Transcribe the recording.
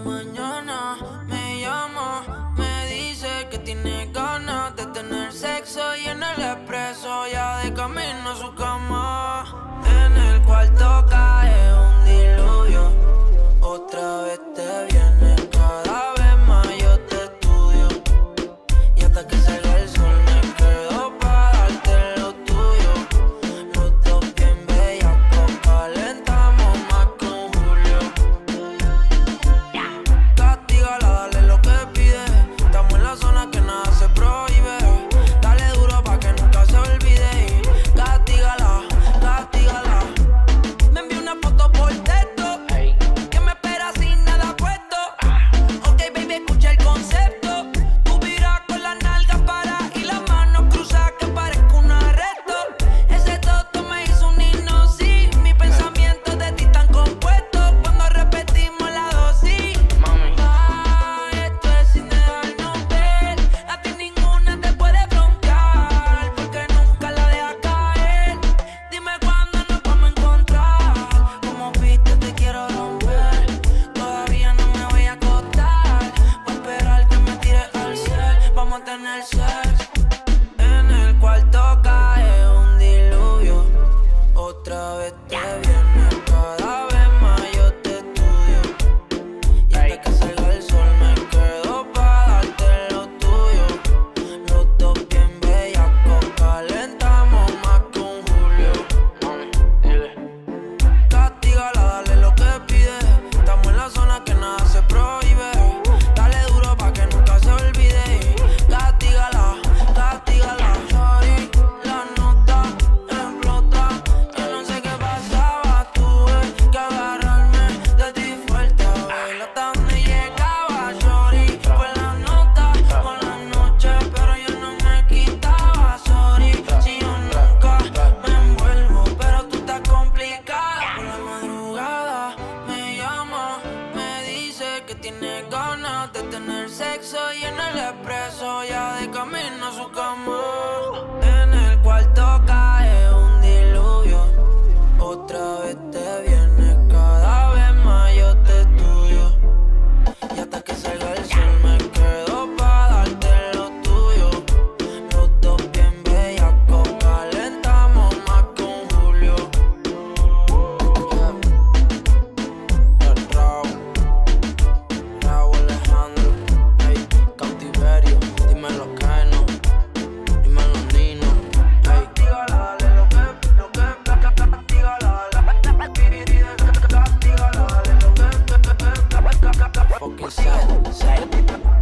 mañana. Me llama, me dice que tiene ganas de tener sexo y en el expreso ya de camino a su cama, en el cuarto tiene ganas de tener sexo y en el expreso ya de camino a su cama. Say. it.